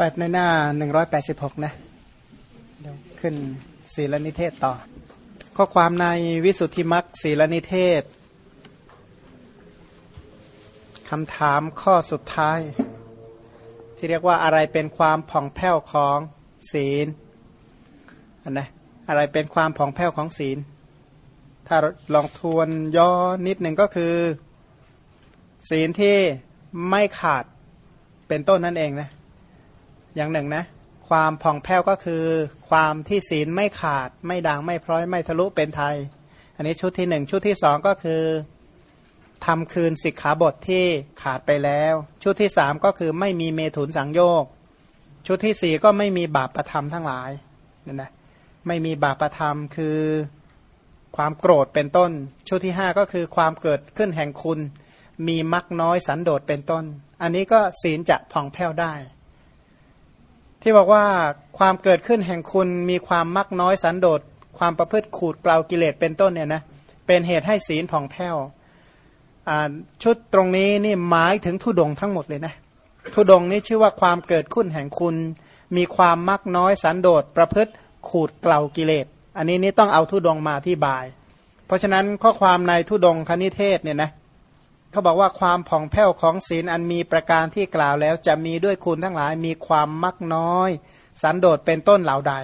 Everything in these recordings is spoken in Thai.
แปดในหน้าหนึ่งร้อยแปดสิบหกนะ เดี๋ยวขึ้นศีลนิเทศต่อ ข้อความในวิสุทธิมักศีลนิเทศคำถามข้อสุดท้าย ที่เรียกว่าอะไรเป็นความผ่องแผ้วของศีลอันนะอะไรเป็นความผ่องแผ้วของศีล ถ้าลองทวนย่อนิดหนึ่งก็คือ ศีลที่ไม่ขาดเป็นต้นนั่นเองนะ อย่างหนึ่งนะ ความผ่องแผ้วก็คือ ความที่ศีลไม่ขาด ไม่ด่างไม่พร้อยไม่ทะลุเป็นไทย อันนี้ชุดที่หนึ่งชุดที่สองก็คือทำคืนสิกขาบทที่ขาดไปแล้ว ชุดที่สามก็คือไม่มีเมถุนสังโยก ชุดที่สี่ก็ไม่มีบาปประธรรมทั้งหลายนั่นนะไม่มีบาปประธรรมคือความโกรธเป็นต้น ชุดที่ห้าก็คือความเกิดขึ้นแห่งคุณ มีมักน้อยสันโดษเป็นต้น อันนี้ก็ศีลจะผ่องแผ้วได้ ที่บอกว่าความเกิดขึ้นแห่งคุณมีความมักน้อยสันโดษความประพฤติขูดเกลากิเลสเป็นต้นเนี่ยนะเป็นเหตุให้ศีลผ่องแผ้วชุดตรงนี้นี่หมายถึงทุดงทั้งหมดเลยนะทุดงนี้ชื่อว่าความเกิดขึ้นแห่งคุณ มีความมักน้อยสันโดษประพฤติขูดเกลากิเลส อันนี้นี่ต้องเอาทุดงมาที่บาย เพราะฉะนั้นข้อความในทุดงคณิเทศเนี่ยนะเเขาบอกว่าความผ่องแผ้วของศีลอันมีประการที่กล่าวแล้วจะมีด้วยคุณทั้งหลายมีความมักน้อย สันโดษเป็นต้นเหล่าใด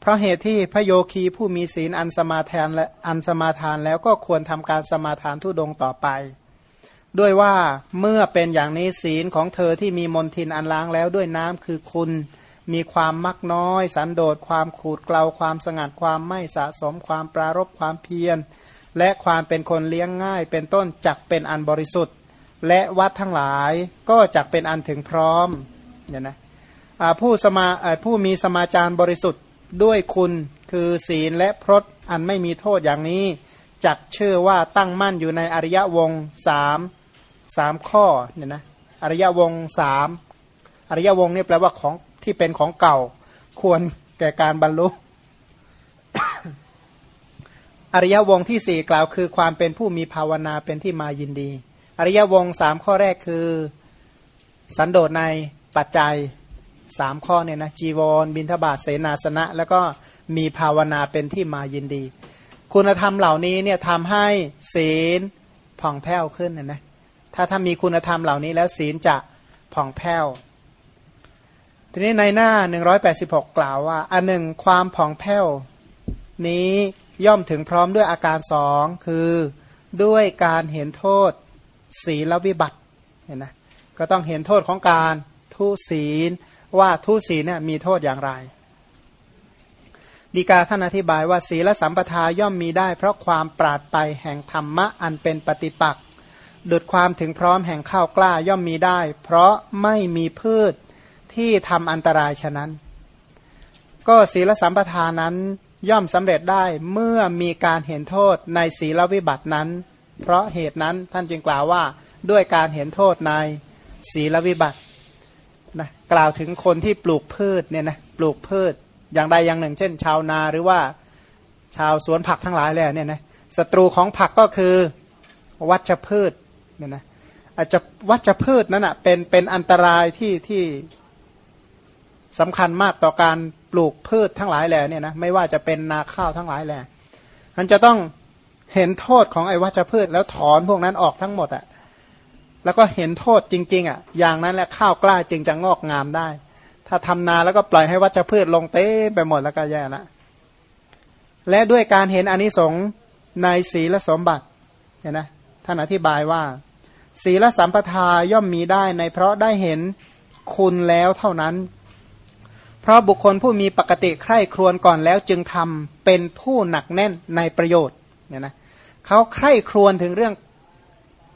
เพราะเหตุที่พระโยคีผู้มีศีลอันสมาทานและอันสมาทานแล้วก็ควรทำการสมาทานทุดงต่อไป ด้วยว่าเมื่อเป็นอย่างนี้ศีลของเธอที่มีมนทินอันล้างแล้วด้วยน้ำคือคุณมีความมักน้อย สันโดษความขูดเกลาความสงัดความไม่สะสมความปรารบความเพียร และความเป็นคนเลี้ยงง่าย เป็นต้นจักเป็นอันบริสุทธิ์ และวัดทั้งหลายก็จักเป็นอันถึงพร้อมเนี่ยนะผู้สมาผู้มีสมาจารบริสุทธิ์ด้วยคุณคือศีลและพรตอันไม่มีโทษอย่างนี้จักเชื่อว่าตั้งมั่นอยู่ในอริยวงสามสามข้อเนี่ยนะอริยวงสามอริยวงนี่แปลว่าของที่เป็นของเก่า ควรแก่การบรรลุ อริยวงที่สี่กล่าวคือความเป็นผู้มีภาวนาเป็นที่มายินดี อริยวงสามข้อแรกคือ สันโดษในปัจจัยสามข้อเนี่ยนะจีวร บินทบาทเสนาสนะ แล้วก็มีภาวนาเป็นที่มายินดี คุณธรรมเหล่านี้เนี่ยทำให้ศีลผ่องแผ้วขึ้นนะนะถ้าถ้ามีคุณธรรมเหล่านี้แล้วศีลจะผ่องแผ้วทีนี้ในหน้า 186 กล่าวว่า อันหนึ่งความผ่องแผ้วนี้ ย่อมถึงพร้อมด้วยอาการสองคือด้วยการเห็นโทษ ศีลวิบัติเห็นนะก็ต้องเห็นโทษของการทุศีลว่าทุศีลเนี่ยมีโทษอย่างไรดีกาท่านอธิบายว่าศีลสัมปทาย่อมมีได้ เพราะความปราดไปแห่งธรรมะอันเป็นปฏิปักษ์ดุดความถึงพร้อมแห่งข้าวกล้าย่อมมีได้ เพราะไม่มีพืชที่ทำอันตรายฉะนั้น ก็ศีลสัมปทานั้น ย่อมสำเร็จได้เมื่อมีการเห็นโทษในศีลวิบัตินั้น เพราะเหตุนั้นท่านจึงกล่าวว่าด้วยการเห็นโทษในศีลวิบัตินะกล่าวถึงคนที่ปลูกพืชเนี่ยนะปลูกพืชอย่างใดอย่างหนึ่ง เช่น ชาวนาหรือว่าชาวสวนผักทั้งหลายเลยเนี่ยนะศัตรูของผักก็คือวัชพืชเนี่ยนะอาจจะวัชพืชนั้นอะเป็นเป็นอันตรายที่ที่สำคัญมากต่อการ ลูกพืชทั้งหลายแหล่เนี่ยนะไม่ว่าจะเป็นนาข้าวทั้งหลายแหล่มันจะต้องเห็นโทษของไอ้วัชพืชแล้วถอนพวกนั้นออกทั้งหมดอะ่ะแล้วก็เห็นโทษจริง ๆอะ่ะอย่างนั้นแหละข้าวกล้าจึงจะงอกงามได้ ถ้าทำนาแล้วก็ปล่อยให้วัชพืชลงเต้ไปหมดแล้วก็แย่ละและด้วยการเห็นอนิสงส์ในศีลสมบัติเห็นนะท่านอธิบายว่า ศีลสัมปทาย่อมมีได้ในเพราะได้เห็นคุณแล้วเท่านั้น เพราะบุคคลผู้มีปกติใคร่ครวญก่อนแล้วจึงทำเป็นผู้หนักแน่นในประโยชน์เนี่ยนะเขาใคร่ครวญถึงเรื่อง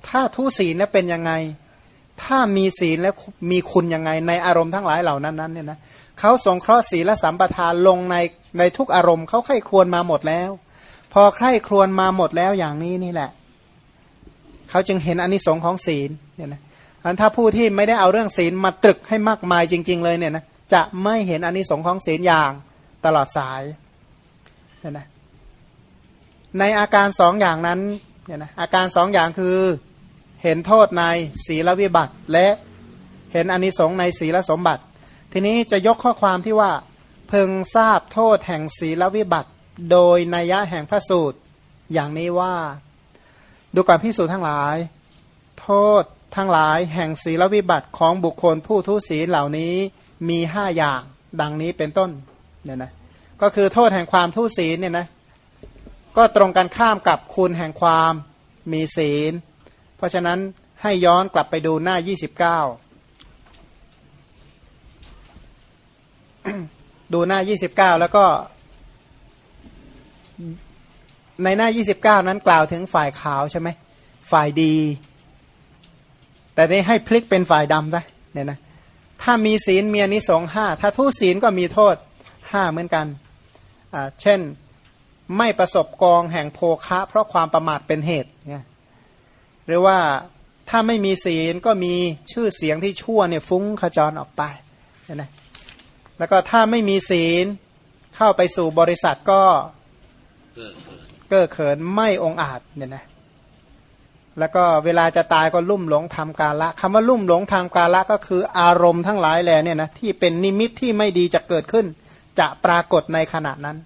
ถ้าทุศีลแล้วเป็นยังไง ถ้ามีศีลแล้วมีคุณยังไงในอารมณ์ทั้งหลายเหล่านั้นนั้นเนี่ยนะเขาสงเคราะห์ศีลและสัมปทานลงในในทุกอารมณ์เขาใคร่ครวญมาหมดแล้ว พอใคร่ครวญมาหมดแล้วอย่างนี้นี่แหละเขาจึงเห็นอนิสงค์ของศีลเนี่ยนะอันถ้าผู้ที่ไม่ได้เอาเรื่องศีลมาตรึกให้มากมายจริง ๆ เลยเนี่ยนะ จะไม่เห็นอนนิสงส์ของศีลอย่างตลอดสายเนี่ยนะในอาการสองอย่างนั้นเนี่ยนะอาการสองอย่างคือเห็นโทษในศีลวิบัติ และเห็นอนนิสงส์ในศีลสมบัติ ทีนี้จะยกข้อความที่ว่าเพึงทราบโทษแห่งศีลวิบัติ โดยนัยะแห่งพระสูตร อย่างนี้ว่า ดูก่อนพิสูจทั้งหลาย โทษทั้งหลายแห่งศีลวิบัติของบุคคลผู้ทุศีลเหล่านี้ มีห้าอย่างดังนี้เป็นต้นเนี่ยนะก็คือโทษแห่งความทุศีลเนี่ยนะก็ตรงกันข้ามกับคุณแห่งความมีศีล เพราะฉะนั้นให้ย้อนกลับไปดูหน้า 29 ดูหน้า 29 แล้วก็ ในหน้า 29 นั้นกล่าวถึงฝ่ายขาวใช่ไหมฝ่ายดี แต่ได้ให้พลิกเป็นฝ่ายดำซะเนี่ยนะ ถ้ามีศีลเมียนิสงห้าถ้าทุศีลก็มีโทษห้าเหมือนกันอ่าเช่นไม่ประสบกองแห่งโภคะ เพราะความประมาทเป็นเหตุเนี่ยหรือว่าถ้าไม่มีศีลก็มีชื่อเสียงที่ชั่วเนี่ยฟุ้งขจรออกไปนะแล้วก็ถ้าไม่มีศีลเข้าไปสู่บริษัทก็เก้อเขินไม่องอาจเนี่ยนะ แล้วก็เวลาจะตายก็ลุ่มหลงทำกาละคำว่าลุ่มหลงทำกาละก็คืออารมณ์ทั้งหลายแหล่เนี่ยนะที่เป็นนิมิตที่ไม่ดีจะเกิดขึ้น จะปรากฏในขณะนั้น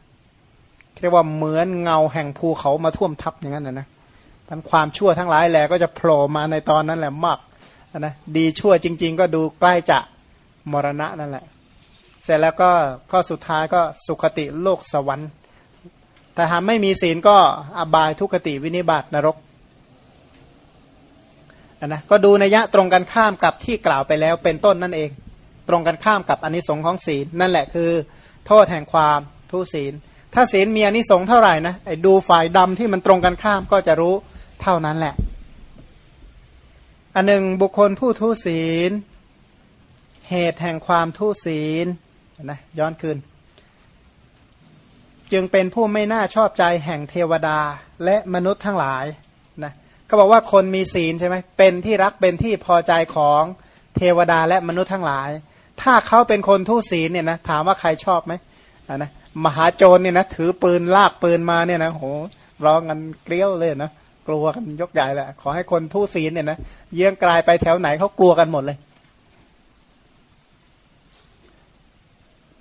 เรียกว่าเหมือนเงาแห่งภูเขามาท่วมทับอย่างนั้นนะนะทั้งความชั่วทั้งหลายแหล่ก็จะโผล่มาในตอนนั้นแหละมากนะดีชั่วจริง ๆ ก็ดูใกล้จะมรณะนั่นแหละ เสร็จแล้วก็ข้อสุดท้ายก็สุขติโลกสวรรค์แต่หากไม่มีศีลก็อบายทุกติวินิบาตนรก นะก็ดูนัยยะตรงกันข้ามกับที่กล่าวไปแล้วเป็นต้นนั่นเอง ตรงกันข้ามกับอนิสงค์ของศีลนั่นแหละคือ โทษแห่งความทุศีล ถ้าศีลมีอนิสงค์เท่าไหร่นะไอ้ดูฝ่ายดำที่มันตรงกันข้ามก็จะรู้เท่านั้นแหละ อันหนึ่งบุคคลผู้ทุศีล เหตุแห่งความทุศีลนะย้อนคืนจึงเป็นผู้ไม่น่าชอบใจแห่งเทวดาและมนุษย์ทั้งหลาย นะก็บอกว่าคนมีศีลใช่ไหมเป็นที่รักเป็นที่พอใจของเทวดาและมนุษย์ทั้งหลาย ถ้าเขาเป็นคนทุศีลเนี่ยนะถามว่าใครชอบไหมนะมหาโจรเนี่ยนะถือปืนลากปืนมาเนี่ยนะโหร้องกันเกลี้ยวเลยนะกลัวกันยกใหญ่แหละขอให้คนทุศีลเนี่ยนะเยื่องกลายไปแถวไหนเขากลัวกันหมดเลย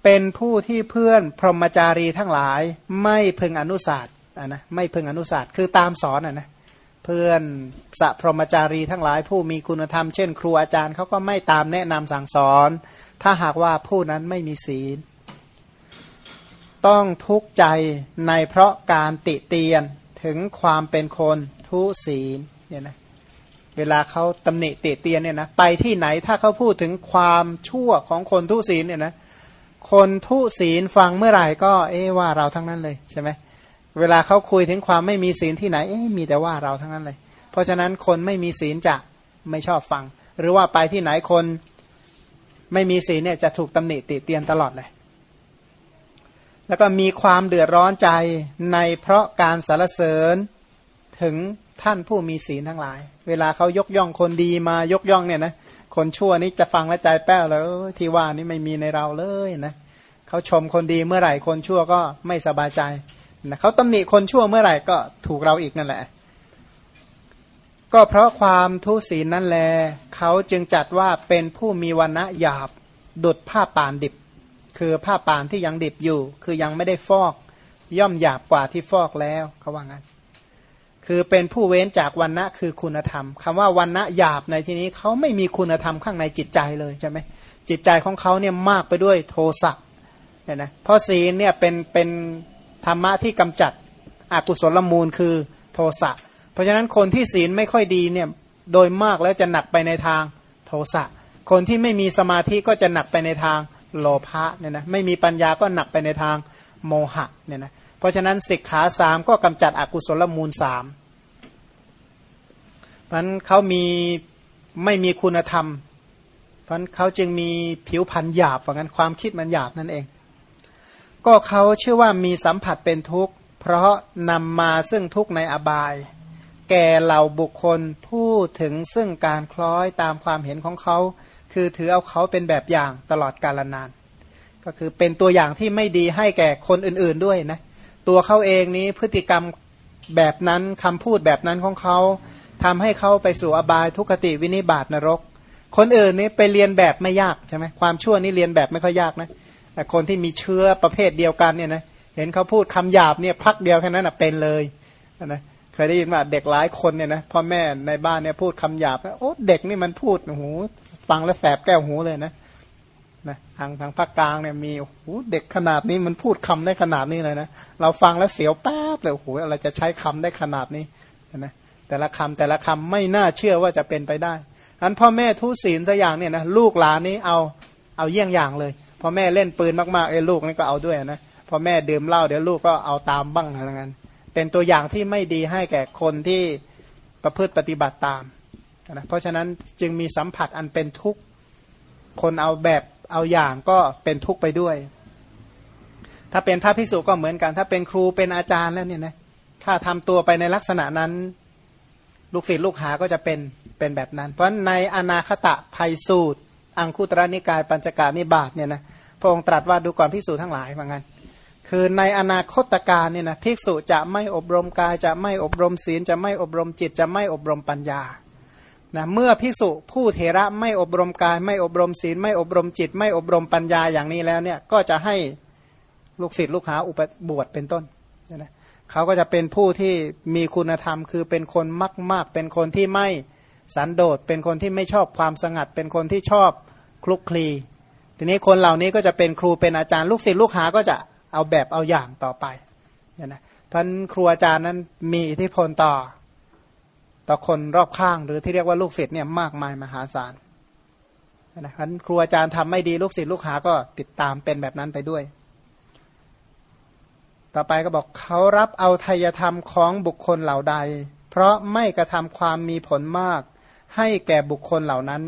เป็นผู้ที่เพื่อนพรหมจารีทั้งหลาย ไม่พึงอนุสาสอะนะไม่พึงอนุสาสคือตามสอนอะนะ เพื่อนสัพรมจารีทั้งหลายผู้มีคุณธรรมเช่นครูอาจารย์เขาก็ไม่ตามแนะนำสั่งสอน ถ้าหากว่าผู้นั้นไม่มีศีล ต้องทุกข์ใจในเพราะการติเตียนถึงความเป็นคนทุศีลเนี่ยนะเวลาเขาตำหนิติเตียนเนี่ยนะไปที่ไหนถ้าเขาพูดถึงความชั่วของคนทุศีลเนี่ยนะคนทุศีลฟังเมื่อไหร่ก็เอ๊ว่าเราทั้งนั้นเลยใช่ไหมเเวลาเขาคุยถึงความไม่มีศีลที่ไหนเอ๊มีแต่ว่าเราทั้งนั้นเลย เพราะฉะนั้นคนไม่มีศีลจะไม่ชอบฟัง หรือว่าไปที่ไหนคนไม่มีศีลเนี่ยจะถูกตำหนิติเตียนตลอดเลย แล้วก็มีความเดือดร้อนใจในเพราะการสารเสริญถึงท่านผู้มีศีลทั้งหลาย เวลาเขายกย่องคนดีมายกย่องเนี่ยนะคนชั่วนี้จะฟังแล้วใจแป้วแล้วที่ว่านี่ไม่มีในเราเลยนะเขาชมคนดีเมื่อไหร่คนชั่วก็ไม่สบายใจ นะเขาตำหนิคนชั่วเมื่อไหร่ก็ถูกเราอีกนั่นแหละ ก็เพราะความทุศีลนั่นแลเขาจึงจัดว่าเป็นผู้มีวันณะหยาบดุดผ้าป่านดิบ คือผ้าป่านที่ยังดิบอยู่ คือยังไม่ได้ฟอก ย่อมหยาบกว่าที่ฟอกแล้วเขาว่างั้น คือเป็นผู้เว้นจากวันณะคือคุณธรรมคำว่าวันณะหยาบในที่นี้เขาไม่มีคุณธรรมข้างในจิตใจเลยใช่ไหมจิตใจของเขาเนี่ยมากไปด้วยโทสะเนี่ยนะเพราะศีลเนี่ยเป็นเป็น ธรรมะที่กำจัดอกุศลมูลคือโทสะ เพราะฉะนั้นคนที่ศีลไม่ค่อยดีเนี่ยโดยมากแล้วจะหนักไปในทางโทสะ คนที่ไม่มีสมาธิก็จะหนักไปในทางโลภะเนี่ยนะไม่มีปัญญาก็หนักไปในทางโมหะเนี่ยนะเพราะฉะนั้นสิกขาสามก็กำจัดอกุศลมูลสามเพราะนั้นเขามีไม่มีคุณธรรม เพราะนั้นเขาจึงมีผิวพรรณหยาบเพราะงั้นความคิดมันหยาบนั่นเอง ก็เขาเชื่อว่ามีสัมผัสเป็นทุกข์ เพราะนำมาซึ่งทุกข์ในอบาย แก่เหล่าบุคคลผู้ถึงซึ่งการคล้อยตามความเห็นของเขา คือถือเอาเขาเป็นแบบอย่างตลอดกาลนาน ก็คือเป็นตัวอย่างที่ไม่ดีให้แก่คนอื่นๆด้วยนะตัวเขาเองนี้พฤติกรรมแบบนั้นคำพูดแบบนั้นของเขาทำให้เขาไปสู่อบายทุกขติวินิบาตนรก คนอื่นนี่ไปเรียนแบบไม่ยากใช่ไหมความชั่วนี่เรียนแบบไม่ค่อยยากนะ แต่คนที่มีเชื้อประเภทเดียวกันเนี่ยนะเห็นเขาพูดคำหยาบเนี่ยพักเดียวแค่นั้นนะเป็นเลยนะเคยได้ยินว่าเด็กหลายคนเนี่ยนะพ่อแม่ในบ้านเนี่ยพูดคำหยาบโอ้เด็กนี่มันพูดโอ้โหฟังแล้วแสบแก้วหูเลยนะนะทางทางภาคกลางเนี่ยมีโอ้โหเด็กขนาดนี้มันพูดคำได้ขนาดนี้เลยนะเราฟังแล้วเสียวแป๊บเลยโอ้โหอะไรจะใช้คำได้ขนาดนี้นะแต่ละคำแต่ละคำไม่น่าเชื่อว่าจะเป็นไปได้อันพ่อแม่ทุศีลสักอย่างเนี่ยนะลูกหลานนี้เอาเอาเยี่ยงอย่างเลย พอแม่เล่นปืนมากๆเอ้ลูกนี่ก็เอาด้วยนะพอแม่ดื่มเหล้าเดี๋ยวลูกก็เอาตามบ้างอะไรเงี้ยเป็นตัวอย่างที่ไม่ดีให้แก่คนที่ประพฤติปฏิบัติตามนะเพราะฉะนั้นจึงมีสัมผัสอันเป็นทุกข์คนเอาแบบเอาอย่างก็เป็นทุกข์ไปด้วย ถ้าเป็นพระพิสุก็เหมือนกัน ถ้าเป็นครูเป็นอาจารย์แล้วเนี่ยนะถ้าทำตัวไปในลักษณะนั้น ลูกศิษย์ลูกหาก็จะเป็นเป็นแบบนั้น เพราะในอนาคตะภัยสูตร อังคุตรนิกายปัญจการนิบาตเนี่ยนะพระองค์ตรัสว่าดูก่อนพิสูจทั้งหลายเหมือนกันคือในอนาคตการเนี่ยนะภิกษุจะไม่อบรมกายจะไม่อบรมศีลจะไม่อบรมจิตจะไม่อบรมปัญญานะเมื่อภิกษุผู้เทระไม่อบรมกาย ไม่อบรมศีล ไม่อบรมจิต ไม่อบรมปัญญาอย่างนี้แล้วเนี่ยก็จะให้ลูกศิษย์ลูกหาอุปบวชเป็นต้นนะเขาก็จะเป็นผู้ที่มีคุณธรรม คือเป็นคนมากมากเป็นคนที่ไม่ สันโดษเป็นคนที่ไม่ชอบความสงัด เป็นคนที่ชอบคลุกคลี ทีนี้คนเหล่านี้ก็จะเป็นครูเป็นอาจารย์ลูกศิษย์ลูกหาก็จะเอาแบบเอาอย่างต่อไปเนี่ยนะท่านครูอาจารย์นั้นมีอิทธิพลต่อ ต่อคนรอบข้างหรือที่เรียกว่าลูกศิษย์เนี่ยมากมายมหาศาลนะท่านครูอาจารย์ทำไม่ดีลูกศิษย์ลูกหาก็ติดตามเป็นแบบนั้นไปด้วย ต่อไปก็บอกเขารับเอาทายธรรมของบุคคลเหล่าใด เพราะไม่กระทำความมีผลมาก ให้แก่บุคคลเหล่านั้น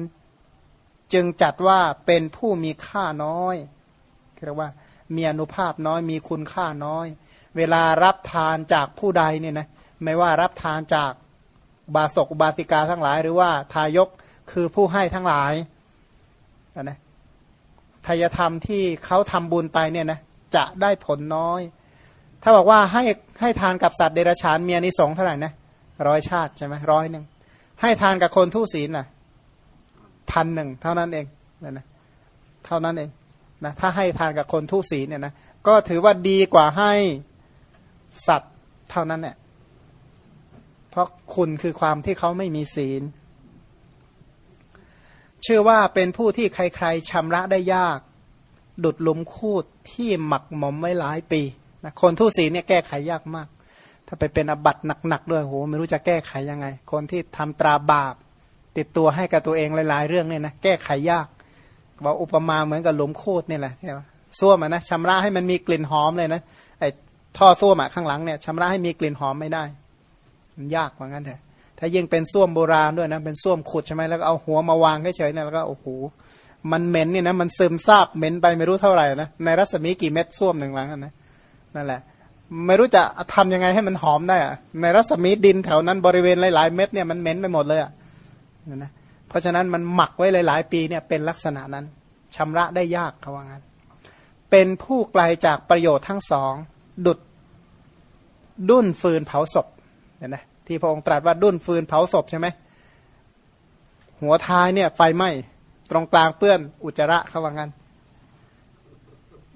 จึงจัดว่าเป็นผู้มีค่าน้อยเรียกว่ามีอนุภาพน้อยมีคุณค่าน้อย เวลารับทานจากผู้ใดเนี่ยนะไม่ว่ารับทานจากบาศกบาติกาทั้งหลาย หรือว่าทายกคือผู้ให้ทั้งหลายนะทายธรรมที่เขาทำบุญไปเนี่ยนะจะได้ผลน้อย ถ้าบอกว่าให้ให้ทานกับสัตว์เดรัจฉานเมียนิสงเท่าไหร่นะร้อยชาติใช่ไหมร้อยหนึ่ง ให้ทานกับคนทุศีลน่ะพันหนึ่งเท่านั้นเองนะนะเท่านั้นเองนะถ้าให้ทานกับคนทุศีเนี่ยนะก็ถือว่าดีกว่าให้สัตว์เท่านั้นแหละเพราะคุณคือความที่เขาไม่มีศีลเชื่อว่าเป็นผู้ที่ใครๆชำระได้ยาก ดุดลุมคูดที่หมักหมมไว้หลายปีนะคนทุศีเนี่ยแก้ไขยากมาก ถ้าไปเป็นอบัตหนักๆด้วยโหไม่รู้จะแก้ไขยังไง คนที่ทำตราบาป ติดตัวให้กับตัวเองหลายๆ เรื่องเนี่ยนะแก้ไขยากบอกอุปมาเหมือนกับหลุมโคตรนี่แหละใช่ไหมส้วมนะชำระให้มันมีกลิ่นหอมเลยนะไอ้ท่อส้วมข้างหลังเนี่ยชำระให้มีกลิ่นหอมไม่ได้ มันยากกว่างั้นเถอะถ้ายิ่งเป็นส้วมโบราณด้วยนะเป็นส้วมขุดใช่ไหมแล้วก็เอาหัวมาวางเฉยๆเนี่ยแล้วก็โอ้โหมันเหม็นนี่นะมันซึมซาบเหม็นไปไม่รู้เท่าไหร่นะในรัศมีกี่เม็ดส้วมหนึ่งหลังนะนั่นแหละ ไม่รู้จะทำยังไงให้มันหอมได้อะในรัศมีดินแถวนั้นบริเวณหลายๆเม็ดเนี่ยมันเหม็นไปหมดเลยอะนะราะฉะนั้นมันหมักไว้หลาย ๆ ปีเนี่ยเป็นลักษณะนั้นชำระได้ยากเขาว่างั้น เป็นผู้ไกลาจากประโยชน์ทั้งสอง ดุดดุ้นฟืนเผาศพเห็นไหมที่พระองค์ตรัสว่าดุ้นฟืนเผาศพใช่ไหมหัวท้ายเนี่ยไฟไหม้ตรงกลางเปื้อนอุจจาระเขาว่างั้น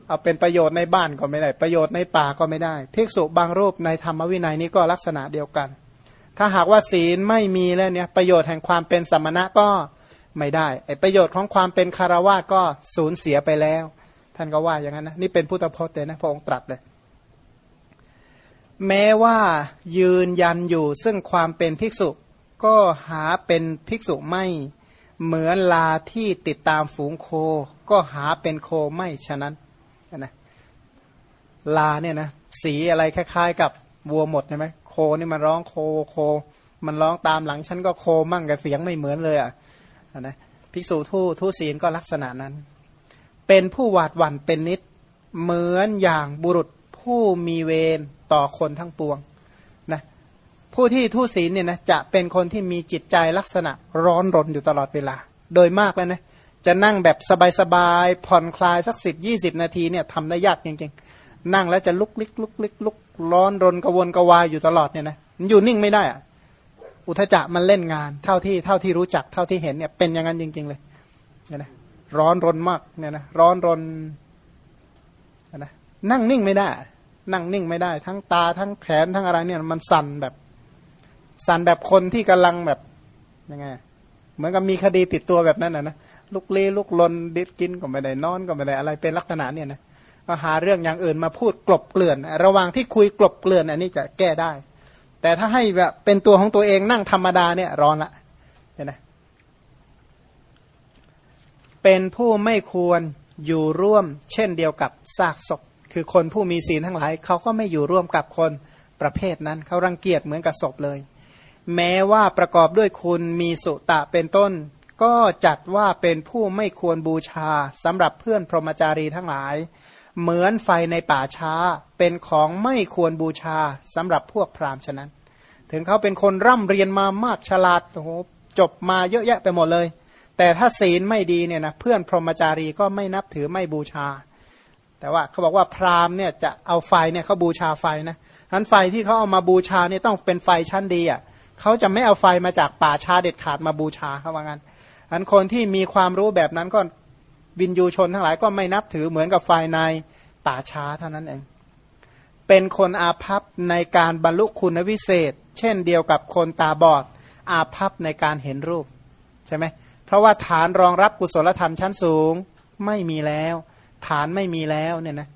เอาเป็นประโยชน์ในบ้านก็ไม่ได้ ประโยชน์ในป่าก็ไม่ได้ภิกษุบางรูปในธรรมวินัยนี้ก็ลักษณะเดียวกัน ถ้าหากว่าศีลไม่มีแล้วเนี่ยประโยชน์แห่งความเป็นสมณะก็ไม่ได้ไอประโยชน์ของความเป็นคารวะก็สูญเสียไปแล้ว ท่านก็ว่าอย่างนั้นนะนี่เป็นพุทธพจน์เลยนะพระองค์ตรัสเลย แม้ว่ายืนยันอยู่ซึ่งความเป็นภิกษุก็หาเป็นภิกษุไม่เหมือนลาที่ติดตามฝูงโค ก็หาเป็นโคไม่ฉะนั้น นะลาเนี่ยนะสีอะไรคล้ายๆ กับวัวหมดใช่ไหมโคนี่มันร้องโคโค มันร้องตามหลังฉันก็โคมั่งกับเสียงไม่เหมือนเลยอะนะภิกษุทู่ทู่ศีลก็ลักษณะนั้น เป็นผู้หวาดหวั่นเป็นนิดเหมือนอย่างบุรุษผู้มีเวรต่อคนทั้งปวงนะผู้ที่ทูศีลเนี่ยนะจะเป็นคนที่มีจิตใจลักษณะร้อนรนอยู่ตลอดเวลา โดยมากเลยนะ จะนั่งแบบสบายๆผ่อนคลายสักสิบยี่สิบนาทีเนี่ยทำได้ยากจริงๆ นั่งแล้วจะลุกลิกลุกลิกลุกร้อนรนกระวนกระวายอยู่ตลอดเนี่ยนะมันอยู่นิ่งไม่ได้อะอุทจักมันเล่นงานเท่าที่เท่าที่รู้จักเท่าที่เห็นเนี่ยเป็นอย่างนั้นจริง ๆ เลยเนี่ยนะร้อนรนมากเนี่ยนะร้อนรนนะนั่งนิ่งไม่ได้ นั่งนิ่งไม่ได้ ทั้งตาทั้งแขนทั้งอะไรเนี่ยมันสั่นแบบสั่นแบบคนที่กำลังแบบยังไงเหมือนกับมีคดีติดตัวแบบนั้นนะนะ ลุกเลี้ลุกลนดิดกินก็ไม่ได้นอนก็ไม่ได้อะไรเป็นลักษณะเนี่ยนะก็หาเรื่องอย่างอื่นมาพูดกลบเกลื่อน ระหว่างที่คุยกลบเกลื่อนอันนี้จะแก้ได้ แต่ถ้าให้แบบเป็นตัวของตัวเองนั่งธรรมดาเนี่ยร้อนละเห็นไหมเป็นผู้ไม่ควรอยู่ร่วม เช่นเดียวกับซากศพ คือคนผู้มีศีลทั้งหลายเขาก็ไม่อยู่ร่วมกับคนประเภทนั้นเขารังเกียจเหมือนกับศพเลย แม้ว่าประกอบด้วยคุณมีสุตะเป็นต้น ก็จัดว่าเป็นผู้ไม่ควรบูชาสำหรับเพื่อนพรหมจารีทั้งหลาย เหมือนไฟในป่าช้า เป็นของไม่ควรบูชาสำหรับพวกพราหมณ์ฉะนั้น ถึงเขาเป็นคนร่ำเรียนมามากฉลาดโอ้โหจบมาเยอะแยะไปหมดเลย แต่ถ้าศีลไม่ดีเนี่ยนะเพื่อนพรหมจารีก็ไม่นับถือไม่บูชา แต่ว่าเขาบอกว่าพราหมณ์เนี่ยจะเอาไฟเนี่ยเขาบูชาไฟนะนั้นไฟที่เขาเอามาบูชาเนี่ยต้องเป็นไฟชั้นดีอะเขาจะไม่เอาไฟมาจากป่าชาเด็ดขาดมาบูชาเขาว่างั้น อันคนที่มีความรู้แบบนั้นก็วินยูชนทั้งหลายก็ไม่นับถือเหมือนกับไฟในป่าช้าเท่านั้นเอง เป็นคนอาภัพในการบรรลุคุณวิเศษ เช่นเดียวกับคนตาบอด อาภัพในการเห็นรูปใช่ไหมเพราะว่าฐานรองรับกุศลธรรมชั้นสูงไม่มีแล้ว ฐานไม่มีแล้วเนี่ยนะ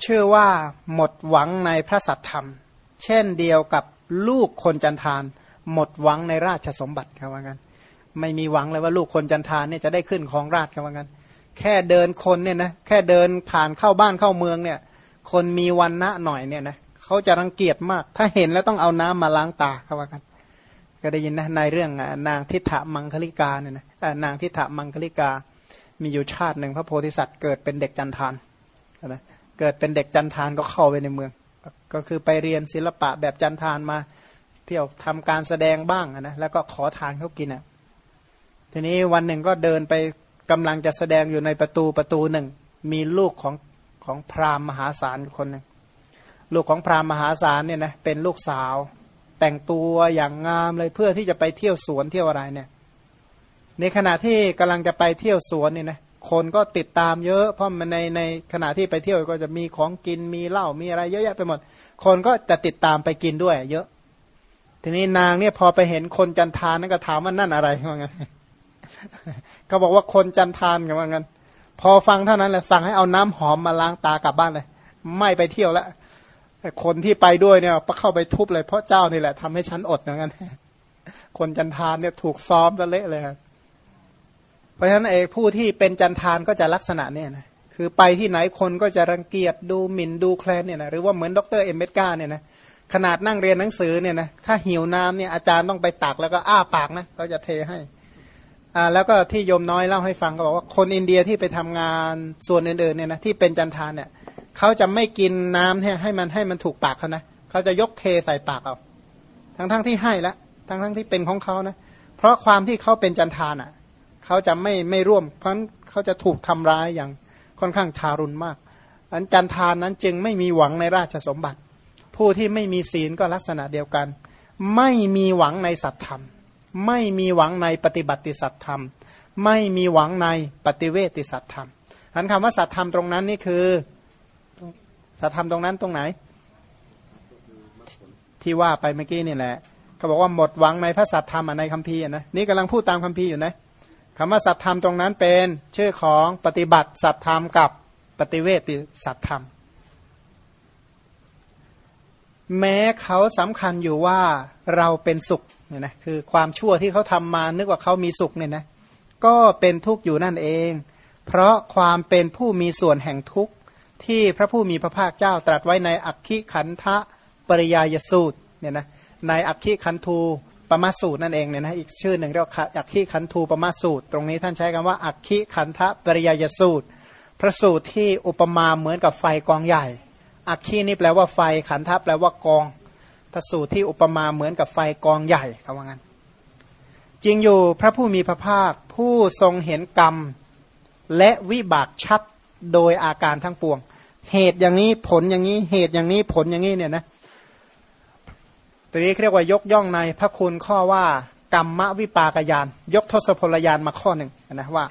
เชื่อว่าหมดหวังในพระสัตธรรม เช่นเดียวกับลูกคนจันทาน หมดหวังในราชสมบัติครับว่างั้น ไม่มีหวังเลยว่าลูกคนจันทานเนี่ยจะได้ขึ้นของราชครับว่างั้น แค่เดินคนเนี่ยนะแค่เดินผ่านเข้าบ้านเข้าเมืองเนี่ย คนมีวันณะหน่อยเนี่ยนะเขาจะรังเกียจมาก ถ้าเห็นแล้วต้องเอาน้ำมาล้างตาครับว่างั้นก็ได้ยินนะในเรื่องนางทิฏฐมังคลิกาเนี่ยนะนางทิฏฐมังคลิกา มีอยู่ชาติหนึ่งพระโพธิสัตว์เกิดเป็นเด็กจันทานนะเกิดเป็นเด็กจันทานก็เข้าไปในเมือง ก็คือไปเรียนศิลปะแบบจันทานมา เที่ยวทำการแสดงบ้างนะแล้วก็ขอทานเขากินอะทีนี้วันหนึ่งก็เดินไปกำลังจะแสดงอยู่ในประตูประตูหนึ่ง มีลูกของของพราหมณ์มหาศาลคนหนึ่งลูกของพราหมณ์มหาศาลเนี่ยนะเป็นลูกสาว แต่งตัวอย่างงามเลยเพื่อที่จะไปเที่ยวสวนเที่ยวอะไรเนี่ย ในขณะที่กำลังจะไปเที่ยวสวนเนี่ยนะคนก็ติดตามเยอะ เพราะมันในในขณะที่ไปเที่ยวก็จะมีของกินมีเหล้ามีอะไรเยอะแยะไปหมด คนก็จะติดตามไปกินด้วย เยอะ ทีนี้นางเนี่ยพอไปเห็นคนจันทานนั่นก็ถามว่านั่นอะไรว่างั้นเขาบอกว่าคนจันทานกันว่างั้น พอฟังเท่านั้นแหละสั่งให้เอาน้ำหอมมาล้างตากลับบ้านเลย ไม่ไปเที่ยวแล้วคนที่ไปด้วยเนี่ยเข้าไปทุบเลยเพราะเจ้านี่แหละทำให้ฉันอดอย่างนั้นคนจันทานเนี่ยถูกซ้อมตะเละเลยเพราะฉะนั้นเองผู้ที่เป็นจันทานก็จะลักษณะเนี่ยนะคือไปที่ไหนคนก็จะรังเกียจดูหมิ่นดูแคลนเนี่ยนะหรือว่าเหมือนดรเอ็มเบกาเนี่ยนะ ขนาดนั่งเรียนหนังสือเนี่ยนะถ้าหิวน้ำเนี่ยอาจารย์ต้องไปตักแล้วก็อ้าปากนะเขาจะเทให้อ่าแล้วก็ที่โยมน้อยเล่าให้ฟังก็บอกว่าคนอินเดียที่ไปทำงานส่วนอื่นๆเนี่ยนะที่เป็นจันทานเนี่ยเขาจะไม่กินน้ำให้ให้มันให้มันถูกปากเขานะเขาจะยกเทใส่ปากเอา ทั้งทั้งที่ให้ละทั้งทั้งที่เป็นของเขานะเพราะความที่เขาเป็นจันทานอะเขาจะไม่ไม่ร่วม เพราะเขาจะถูกทำร้ายอย่างค่อนข้างทารุณมากอันจันทานนั้นจึงไม่มีหวังในราชสมบัติ ผู้ที่ไม่มีศีลก็ลักษณะเดียวกัน ไม่มีหวังในสัตธรรม ไม่มีหวังในปฏิบัติสัตธรรม ไม่มีหวังในปฏิเวติสัตธรรมอันคำว่าสัตธรรมตรงนั้นนี่คือสัตธรรมตรงนั้นตรงไหน ที่ว่าไปเมื่อกี้นี่แหละเขาบอกว่าหมดหวังในพระสัตธรรมในคัมภีร์นะนี่กำลังพูดตามคัมภีร์อยู่นะคำว่าสัตธรรมตรงนั้นเป็นชื่อของปฏิบัติสัตธรรมกับปฏิเวติสัตธรรม แม้เขาสำคัญอยู่ว่าเราเป็นสุขเนี่ยนะคือความชั่วที่เขาทำมานึกว่าเขามีสุขเนี่ยนะก็เป็นทุกข์อยู่นั่นเอง เพราะความเป็นผู้มีส่วนแห่งทุกข์ที่พระผู้มีพระภาคเจ้าตรัสไว้ในอักขิขันธะปริยายสูตรเนี่ยนะในอักขิขันธูปมาสูตรนั่นเองเนี่ยนะอีกชื่อหนึ่งเรียกว่าอักขิขันธูปมาสูตร ตรงนี้ท่านใช้คำว่าอักขิขันธะปริยายสูตร พระสูตรที่อุปมาเหมือนกับไฟกองใหญ่ อักขีนี่แปลว่าไฟขันธะแปลว่ากองพระสูตรที่อุปมาเหมือนกับไฟกองใหญ่คำว่างั้นจริงอยู่พระผู้มีพระภาคผู้ทรงเห็นกรรม และวิบากชัดโดยอาการทั้งปวง เหตุอย่างนี้ผลอย่างนี้เหตุอย่างนี้ผลอย่างนี้เนี่ยนะตัวนี้เรียกว่ายกย่องในพระคุณข้อว่ากรรมวิปากยาน ยกทศพลยานมาข้อหนึ่งนะว่า